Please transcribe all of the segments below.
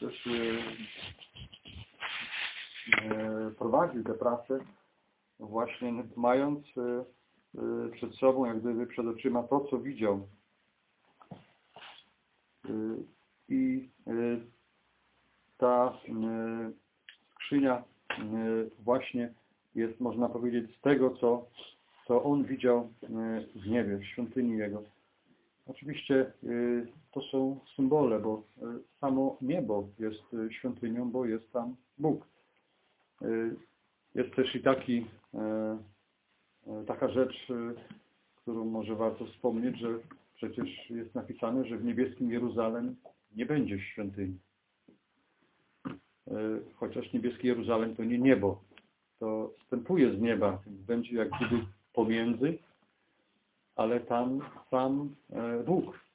Też e, e, prowadził tę pracę właśnie mając e, przed sobą, jak gdyby przed oczyma to, co widział. I ta skrzynia właśnie jest, można powiedzieć, z tego, co, co on widział w niebie, w świątyni jego. Oczywiście to są symbole, bo y, samo niebo jest y, świątynią, bo jest tam Bóg. Y, Jest też i taki, e, e, taka rzecz, którą może warto wspomnieć, że przecież jest napisane, że w niebieskim Jeruzalem nie będzie świątyni. E, Chociaż niebieski Jeruzalem to nie niebo, to wstępuje z nieba, będzie jak gdyby pomiędzy, ale tam sam e, Bóg e,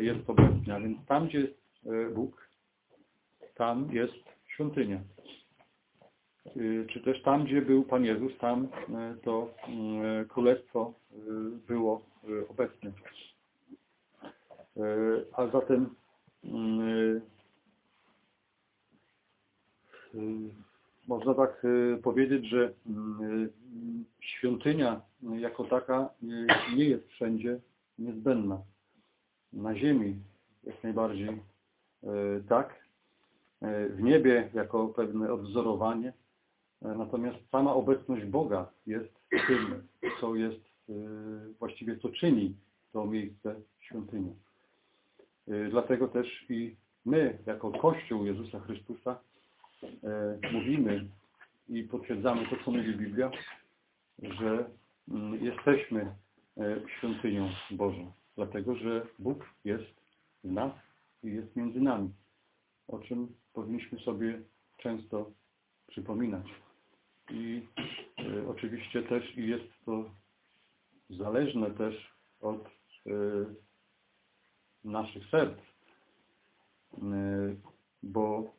jest obecny, a więc tam, gdzie jest e, Bóg, tam jest świątynia. Y, Czy też tam, gdzie był Pan Jezus, tam e, to mm, królestwo e, było e, obecne. E, A zatem mm, można tak powiedzieć, że y, świątynia jako taka nie jest wszędzie niezbędna. Na ziemi jak najbardziej y, tak, y, w niebie jako pewne odwzorowanie, y, natomiast sama obecność Boga jest tym, co jest, właściwie co czyni to miejsce świątynią. Dlatego też i my, jako Kościół Jezusa Chrystusa, e, mówimy i potwierdzamy to, co mówi Biblia, że mm, jesteśmy e, świątynią Bożą, dlatego że Bóg jest w nas i jest między nami, o czym powinniśmy sobie często przypominać. I e, oczywiście też i jest to zależne też od e, naszych serc, e, bo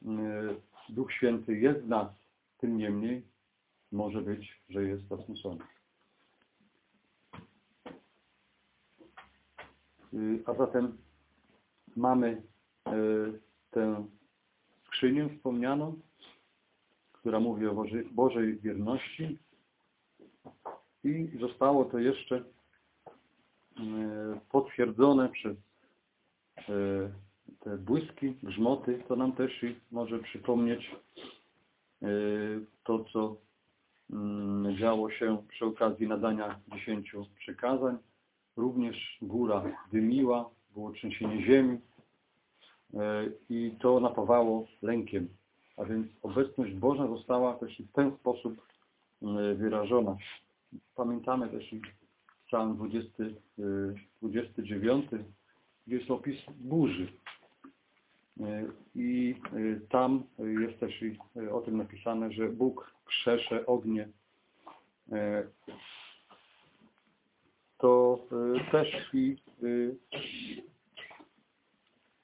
Duch Święty jest w nas, tym niemniej może być, że jest zasmucony. A zatem mamy e, tę skrzynię wspomnianą, która mówi o Bożej, wierności i zostało to jeszcze e, potwierdzone przez te błyski, grzmoty, to nam też może przypomnieć to, co mm, działo się przy okazji nadania dziesięciu przykazań. Również góra dymiła, było trzęsienie ziemi e, i to napawało lękiem. A więc obecność Boża została też w ten sposób e, wyrażona. Pamiętamy też psalm 20, e, 29, gdzie jest opis burzy. E, I e, tam jest też e, o tym napisane, że Bóg krzesze ognie. Też i e,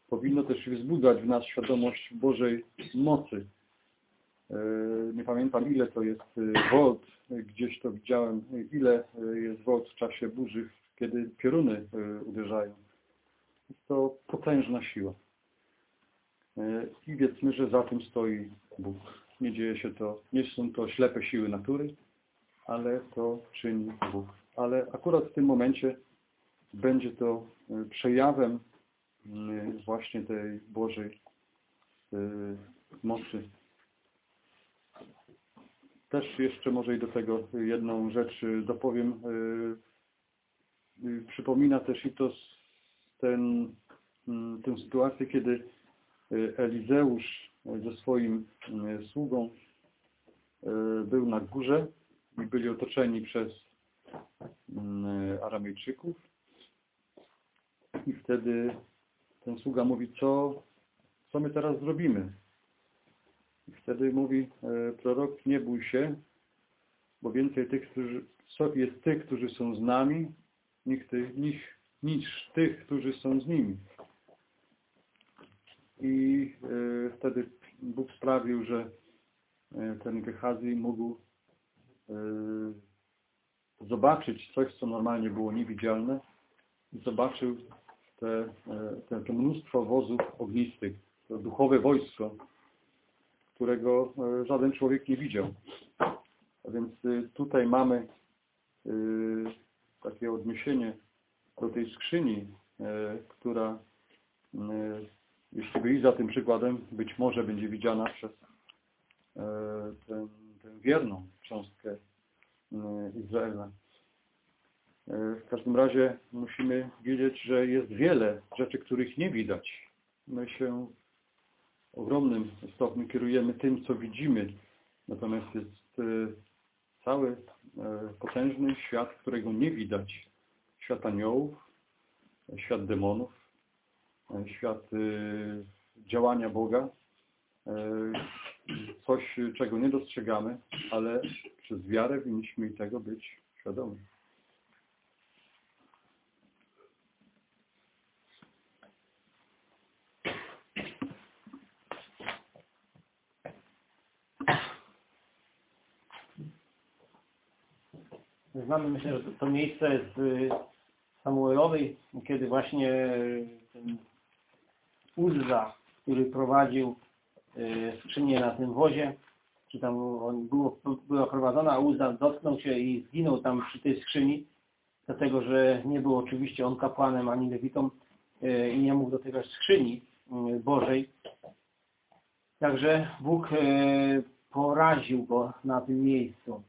powinno też wzbudzać w nas świadomość Bożej mocy. E, Nie pamiętam ile to jest volt, e, gdzieś to widziałem, ile e, jest volt w czasie burzy, kiedy pioruny e, uderzają. Jest to potężna siła. E, I wiedzmy, że za tym stoi Bóg. Nie dzieje się to, nie są to ślepe siły natury, ale to czyni Bóg. Ale akurat w tym momencie będzie to e, przejawem mm, właśnie tej Bożej e, mocy. Też jeszcze może i do tego jedną rzecz e, dopowiem. E, e, Przypomina też i to ten, tę sytuację, kiedy e, Elizeusz e, ze swoim e, sługą e, był na górze i byli otoczeni przez Aramejczyków. I wtedy ten sługa mówi, co, co my teraz zrobimy? I wtedy mówi e, prorok, nie bój się, bo więcej tych, którzy, jest tych, którzy są z nami, niż, ty, niż, niż tych, którzy są z nimi. I e, wtedy Bóg sprawił, że e, ten Gehazi mógł zobaczyć coś, co normalnie było niewidzialne. Zobaczył te, e, te, to mnóstwo wozów ognistych. to duchowe wojsko, którego e, żaden człowiek nie widział. A więc e, tutaj mamy takie odniesienie do tej skrzyni, która, jeśli by iść za tym przykładem, być może będzie widziana przez tę wierną cząstkę Izraela. W każdym razie musimy wiedzieć, że jest wiele rzeczy, których nie widać. My się w ogromnym stopniu kierujemy tym, co widzimy. Natomiast jest e, cały e, potężny świat, którego nie widać. Świat aniołów, świat demonów, e, świat działania Boga. Coś, czego nie dostrzegamy, ale przez wiarę winniśmy i tego być świadomi. Znamy, myślę, że to, to miejsce z y, Samuelowej, kiedy właśnie y, ten Uzza, który prowadził y, skrzynię na tym wozie, czy tam on było, była prowadzona, a Uzza dotknął się i zginął tam przy tej skrzyni, dlatego, że nie był oczywiście on kapłanem ani lewitą i nie mógł dotykać skrzyni Bożej. Także Bóg poraził go na tym miejscu.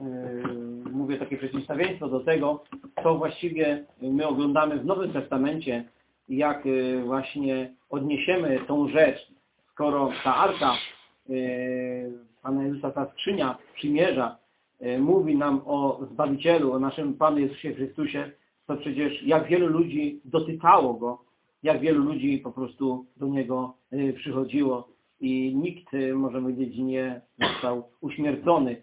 Yy, mówię takie przeciwstawieństwo do tego, co właściwie my oglądamy w Nowym Testamencie, jak yy, właśnie odniesiemy tą rzecz, skoro ta arka yy, Pana Jezusa, ta skrzynia przymierza, mówi nam o Zbawicielu, o naszym Panu Jezusie Chrystusie, to przecież jak wielu ludzi dotykało Go, jak wielu ludzi po prostu do Niego przychodziło i nikt, możemy powiedzieć, nie został uśmiercony.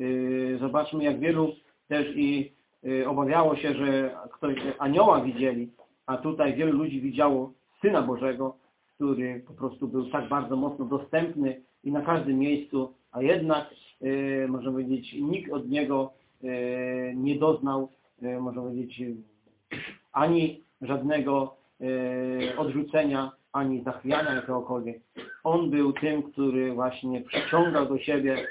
Y, zobaczmy, jak wielu też i y, obawiało się, że ktoś anioła widzieli, a tutaj wielu ludzi widziało Syna Bożego, który po prostu był tak bardzo mocno dostępny i na każdym miejscu, a jednak, y, można powiedzieć, nikt od Niego nie doznał, można powiedzieć, ani żadnego odrzucenia, ani zachwiania jakiegokolwiek. On był tym, który właśnie przyciągał do siebie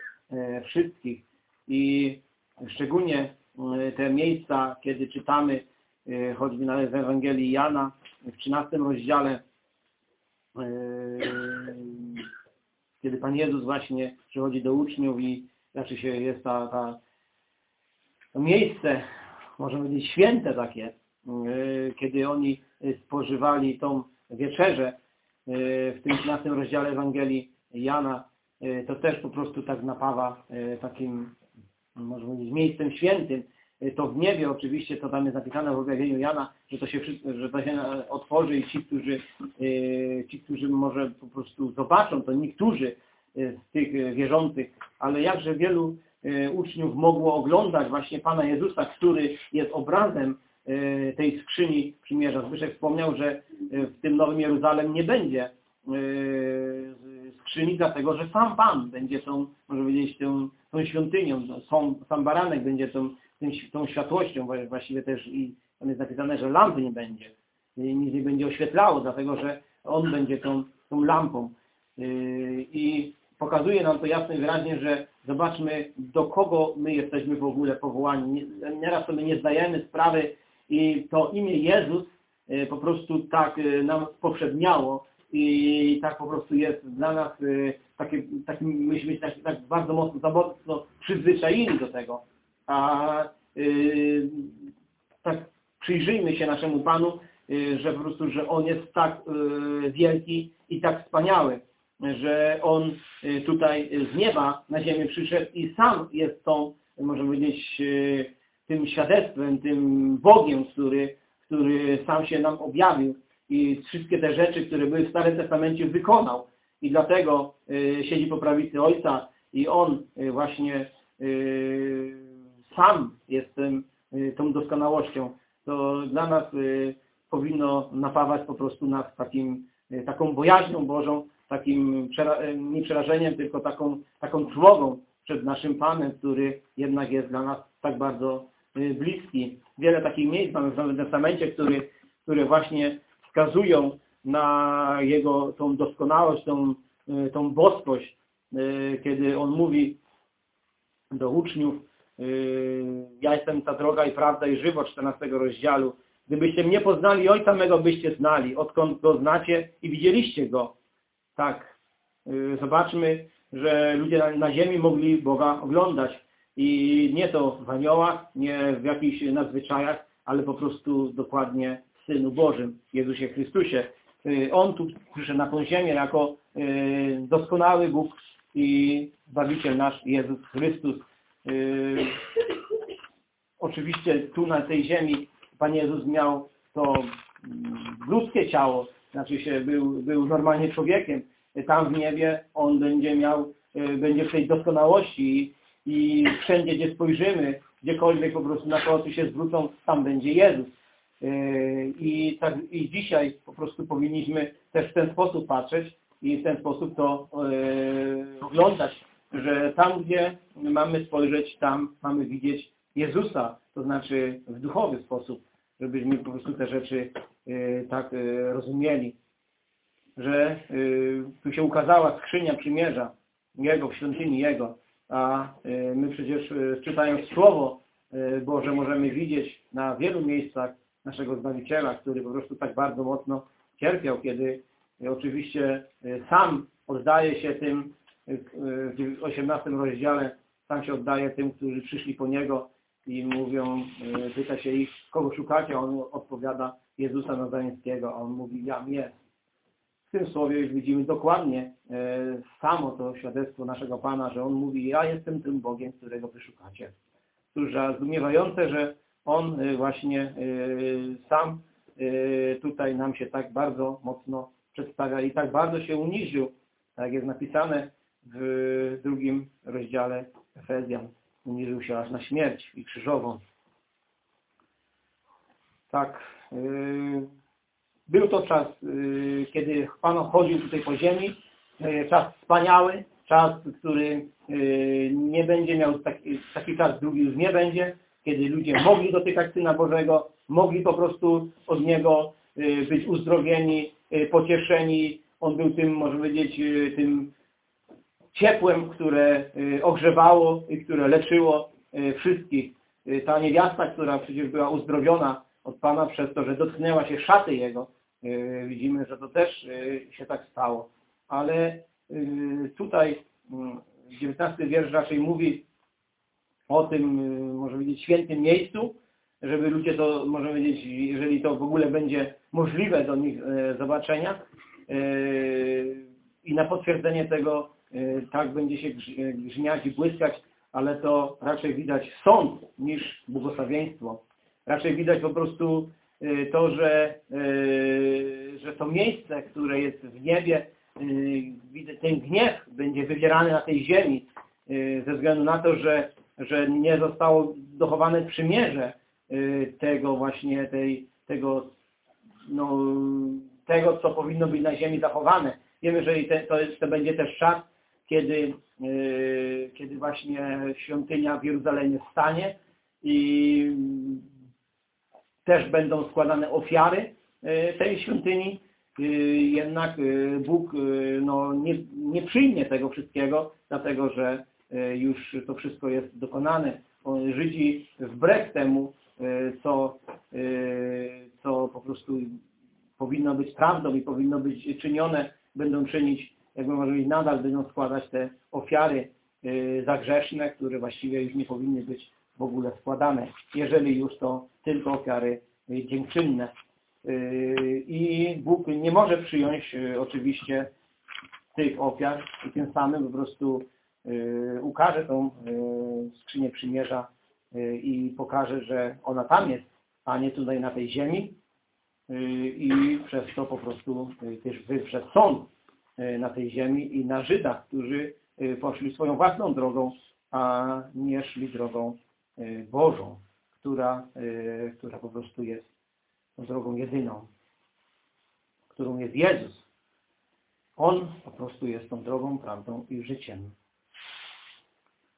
wszystkich, i szczególnie e, te miejsca, kiedy czytamy e, choćby nawet w Ewangelii Jana w 13 rozdziale, e, kiedy Pan Jezus właśnie przychodzi do uczniów i znaczy się jest ta, ta to miejsce, możemy powiedzieć święte takie, kiedy oni spożywali tą wieczerzę w tym 13 rozdziale Ewangelii Jana, to też po prostu tak napawa takim może powiedzieć, miejscem świętym, y, to w niebie oczywiście, to tam jest napisane w objawieniu Jana, że to się, że to się otworzy i ci, którzy, y, ci, którzy może po prostu zobaczą, to niektórzy y, z tych wierzących, ale jakże wielu uczniów mogło oglądać właśnie Pana Jezusa, który jest obrazem tej skrzyni przymierza. Zbyszek wspomniał, że w tym Nowym Jeruzalem nie będzie skrzyni, dlatego że sam Pan będzie tą, może powiedzieć, tą, tą świątynią, sam, sam baranek będzie tą, tą, tą światłością, właściwie też i tam jest napisane, że lampy nie będzie, nic nie będzie oświetlało, dlatego że On będzie tą, tą lampą. Yy, I pokazuje nam to jasno i wyraźnie, że zobaczmy, do kogo my jesteśmy w ogóle powołani. Nieraz sobie nie zdajemy sprawy i to imię Jezus yy, po prostu tak yy, nam poprzedniało, i tak po prostu jest dla nas y, takie, taki, myśmy być tak, tak bardzo mocno, za mocno przyzwyczajeni do tego. A y, tak przyjrzyjmy się naszemu Panu, y, że po prostu, że On jest tak wielki i tak wspaniały, że On tutaj z nieba na ziemię przyszedł i sam jest tą, możemy powiedzieć, tym świadectwem, tym Bogiem, który, który sam się nam objawił i wszystkie te rzeczy, które były w Starym Testamencie wykonał. I dlatego y, siedzi po prawicy Ojca i On y, właśnie y, sam jest tym, tą doskonałością. To dla nas powinno napawać po prostu nas takim, taką bojaźnią Bożą, takim nie przerażeniem, tylko taką, taką trwogą przed naszym Panem, który jednak jest dla nas tak bardzo bliski. Wiele takich miejsc mamy w Nowym Testamencie, który, które właśnie wskazują na Jego tą doskonałość, tą, e, tą boskość, e, kiedy On mówi do uczniów, e, ja jestem ta droga i prawda i żywot 14 rozdziału. Gdybyście mnie poznali, Ojca mego byście znali, odkąd Go znacie i widzieliście Go. Tak, zobaczmy, że ludzie na, na ziemi mogli Boga oglądać. I nie to w aniołach, nie w jakichś nadzwyczajach, ale po prostu dokładnie Synu Bożym, Jezusie Chrystusie. Y, On tu przyszedł na tą ziemię jako y, doskonały Bóg i Zbawiciel nasz Jezus Chrystus. Y, oczywiście tu na tej ziemi Pan Jezus miał to mm, ludzkie ciało, znaczy się był, był normalnie człowiekiem. Tam w niebie On będzie miał, będzie w tej doskonałości i wszędzie, gdzie spojrzymy, gdziekolwiek po prostu na oczy się zwrócą, tam będzie Jezus. Yy, I, tak, I dzisiaj po prostu powinniśmy też w ten sposób patrzeć i w ten sposób to yy, oglądać, że tam, gdzie mamy spojrzeć, tam mamy widzieć Jezusa, to znaczy w duchowy sposób, żebyśmy po prostu te rzeczy yy, tak rozumieli. Że tu się ukazała skrzynia przymierza Jego, w świątyni Jego, a my przecież czytając Słowo Boże możemy widzieć na wielu miejscach naszego Zbawiciela, który po prostu tak bardzo mocno cierpiał, kiedy oczywiście sam oddaje się tym, w 18 rozdziale, sam się oddaje tym, którzy przyszli po Niego i mówią, pyta się ich, kogo szukacie, a on odpowiada Jezusa Nazareńskiego, a on mówi, ja jest tym słowie już widzimy dokładnie e, samo to świadectwo naszego Pana, że On mówi, ja jestem tym Bogiem, którego wyszukacie. Cóż, zdumiewające, że On e, właśnie e, sam tutaj nam się tak bardzo mocno przedstawia i tak bardzo się uniżył, tak jest napisane w drugim rozdziale Efezjan. Uniżył się aż na śmierć i krzyżową. Tak, był to czas, y, kiedy Pan chodził tutaj po ziemi, y, czas wspaniały, czas, który y, nie będzie miał, taki, taki czas drugi już nie będzie, kiedy ludzie mogli dotykać Syna Bożego, mogli po prostu od Niego być uzdrowieni, pocieszeni. On był tym, można powiedzieć, tym ciepłem, które ogrzewało i które leczyło wszystkich. Ta niewiasta, która przecież była uzdrowiona od Pana przez to, że dotknęła się szaty Jego, widzimy, że to też się tak stało. Ale tutaj 19 wiersz raczej mówi o tym, może powiedzieć, świętym miejscu, żeby ludzie to, może powiedzieć, jeżeli to w ogóle będzie możliwe do nich zobaczenia i na potwierdzenie tego tak będzie się grzmiać i błyskać, ale to raczej widać sąd niż błogosławieństwo. Raczej widać po prostu Y, to, że, y, że to miejsce, które jest w niebie, y, ten gniew będzie wywierany na tej ziemi ze względu na to, że, że nie zostało dochowane przymierze tego właśnie, tej, tego, no, tego, co powinno być na ziemi zachowane. Wiemy, że to, jest, to będzie też czas, kiedy, kiedy właśnie świątynia w Jeruzalemie stanie i też będą składane ofiary e, tej świątyni, jednak Bóg no, nie, nie przyjmie tego wszystkiego, dlatego że już to wszystko jest dokonane. Żydzi wbrew temu, co, co po prostu powinno być prawdą i powinno być czynione, będą czynić, jakby może powiedzieć, nadal będą składać te ofiary zagrzeszne, które właściwie już nie powinny być w ogóle składane, jeżeli już to tylko ofiary dziękczynne. I Bóg nie może przyjąć oczywiście tych ofiar i tym samym po prostu ukaże tą skrzynię przymierza i pokaże, że ona tam jest, a nie tutaj na tej ziemi i przez to po prostu też wyprzed sąd na tej ziemi i na Żydach, którzy poszli swoją własną drogą, a nie szli drogą Y, Bożą, która, y, która po prostu jest drogą jedyną, którą jest Jezus. On po prostu jest tą drogą, prawdą i życiem.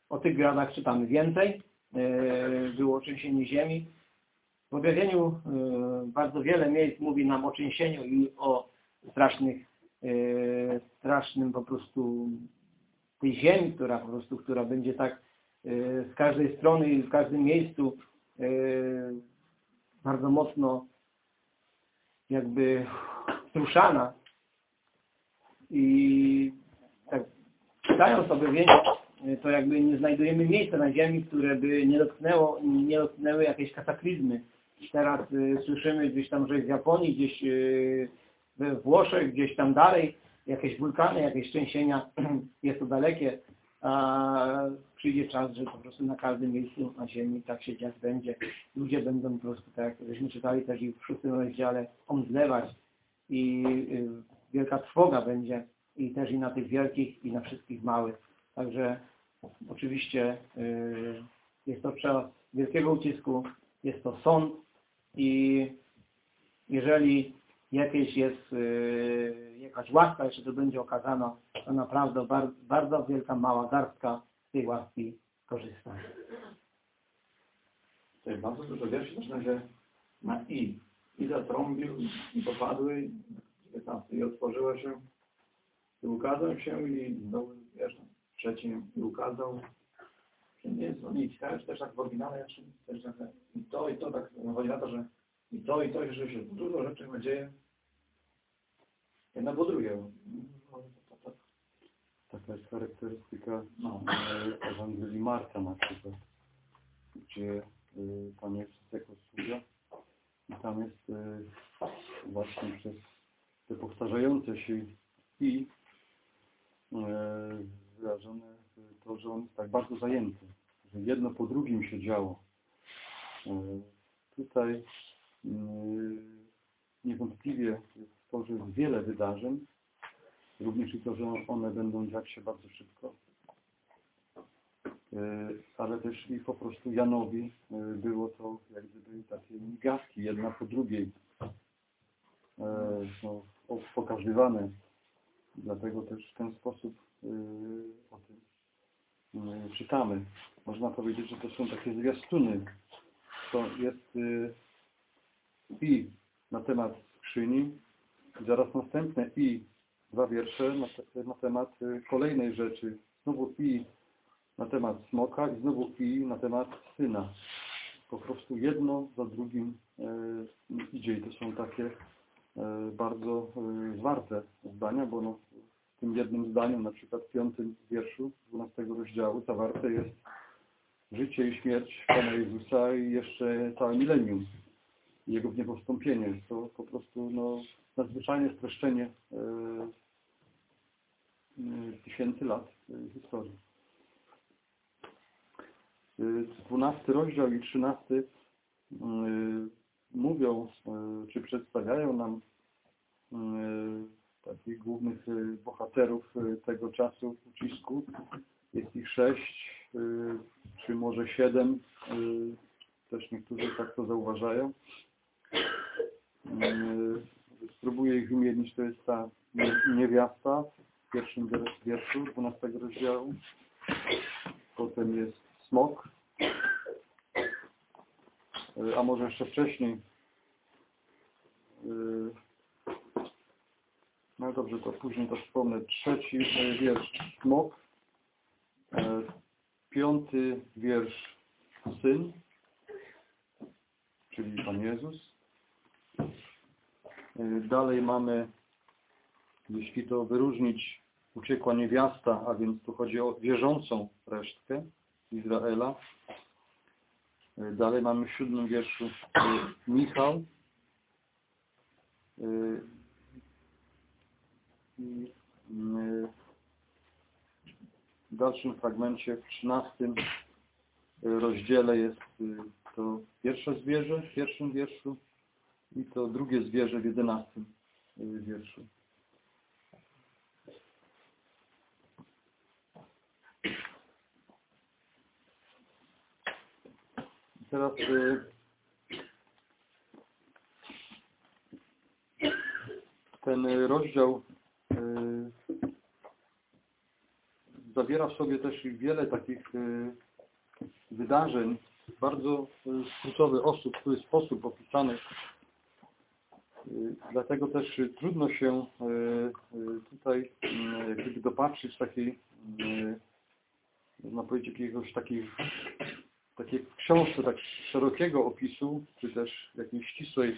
O tych gradach czytamy więcej. Y, było trzęsienie ziemi. W objawieniu bardzo wiele miejsc mówi nam o trzęsieniu i o strasznych, e, strasznym po prostu tej ziemi, która po prostu, która będzie tak e, z każdej strony i w każdym miejscu e, bardzo mocno jakby wzruszana i tak czytając więc to jakby nie znajdujemy miejsca na ziemi, które by nie dotknęło, nie dotknęły jakieś kataklizmy. Teraz y, słyszymy gdzieś tam, że w Japonii, gdzieś y, we Włoszech, gdzieś tam dalej jakieś wulkany, jakieś trzęsienia, jest to dalekie, a przyjdzie czas, że po prostu na każdym miejscu na ziemi tak się dziać będzie. Ludzie będą po prostu, tak jak żeśmy czytali też i w szóstym rozdziale, omdlewać i y, wielka trwoga będzie i też i na tych wielkich i na wszystkich małych. Także oczywiście y, jest to czas wielkiego ucisku, jest to sąd i jeżeli jakieś jest y, jakaś łaska jeszcze to będzie okazana, to naprawdę bar, bardzo wielka, mała garstka z tej łaski korzysta. Tutaj bardzo dużo wierszy zaczyna się na i. I zatrąbił, i popadły, 19. I otworzyło się, i ukazał się, i znowu, wiesz, trzecim, i ukazał. Że nie jest to nic, też, też tak w oryginale, też tak, i to, i to, tak, no, chodzi na to, że i to, i to, że się dużo rzeczy dzieje. Jedno po drugie. No, Taka jest charakterystyka no. e, Ewangelii Marka na przykład, gdzie y, tam jest jako studia i tam jest y, właśnie przez te powtarzające się i y, wyrażone to, że on jest tak bardzo zajęty, że jedno po drugim się działo. Y, tutaj y, niewątpliwie jest to, że jest wiele wydarzeń, również i to, że one będą dziać się bardzo szybko. E, Ale też i po prostu Janowi e, było to jak gdyby takie migawki, jedna po drugiej e, no, pokazywane. Dlatego też w ten sposób e, o tym e, czytamy. Można powiedzieć, że to są takie zwiastuny. To jest e, i na temat skrzyni, i zaraz następne i dwa wiersze na, te, na temat kolejnej rzeczy. Znowu i na temat smoka i znowu i na temat syna. Po prostu jedno za drugim idzie i to są takie bardzo zwarte zdania, bo no, w tym jednym zdaniu, na przykład w piątym wierszu 12 rozdziału zawarte jest życie i śmierć Pana Jezusa i jeszcze całe milenium. Jego w. To po prostu no, nadzwyczajne streszczenie e, e, tysięcy lat e, historii. E, 12 rozdział i 13 e, mówią, e, czy przedstawiają nam takich głównych e, bohaterów e, tego czasu ucisku. Jest ich sześć, e, czy może siedem. Też niektórzy tak to zauważają. E, Spróbuję ich wymienić. To jest ta nie- niewiasta w pierwszym wier- wierszu 12 rozdziału. Potem jest smok. A może jeszcze wcześniej. No dobrze, to później to wspomnę. Trzeci e, wiersz smok. E, Piąty wiersz syn, czyli Pan Jezus. E, Dalej mamy, jeśli to wyróżnić, uciekła niewiasta, a więc tu chodzi o wierzącą resztkę Izraela. Dalej mamy w siódmym wierszu Michał. I e, w dalszym fragmencie, w trzynastym rozdziale jest e, to pierwsze zwierzę w pierwszym wierszu i to drugie zwierzę w jedenastym y, wierszu. I Teraz y, ten y, rozdział zawiera w sobie też wiele takich y, wydarzeń, bardzo y, skrótowy osób, który sposób opisany y, Dlatego też y, trudno się y, y, tutaj y, jak gdyby dopatrzyć takiej, y, można powiedzieć, jakiegoś takiej, takiej książce tak szerokiego opisu, czy też jakiejś ścisłej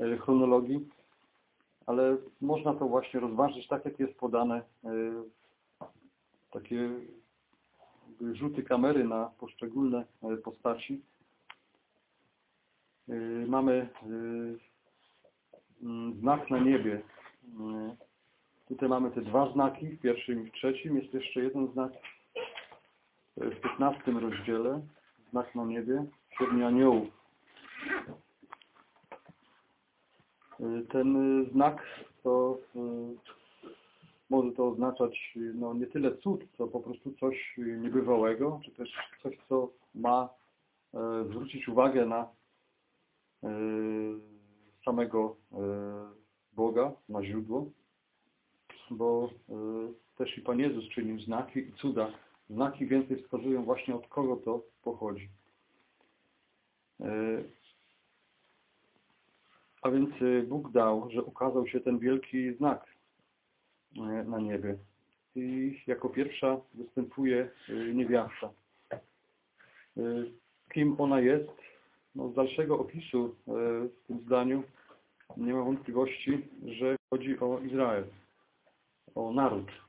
y, chronologii, ale można to właśnie rozważyć tak, jak jest podane, y, takie rzuty kamery na poszczególne y, postaci. Y, Mamy y, mm, znak na niebie. Tutaj mamy te dwa znaki, w pierwszym i w trzecim. Jest jeszcze jeden znak w 15 rozdziale. Znak na niebie, siedmiu aniołów. Ten znak to może to oznaczać no, nie tyle cud, co po prostu coś niebywałego, czy też coś, co ma e, zwrócić uwagę na e, samego e, Boga, na źródło, bo e, też i Pan Jezus czynił znaki i cuda. Znaki więcej wskazują właśnie od kogo to pochodzi. E, A więc e, Bóg dał, że ukazał się ten wielki znak na niebie. I jako pierwsza występuje e, niewiasta. E, Kim ona jest? No, z dalszego opisu e, w tym zdaniu nie ma wątpliwości, że chodzi o Izrael, o naród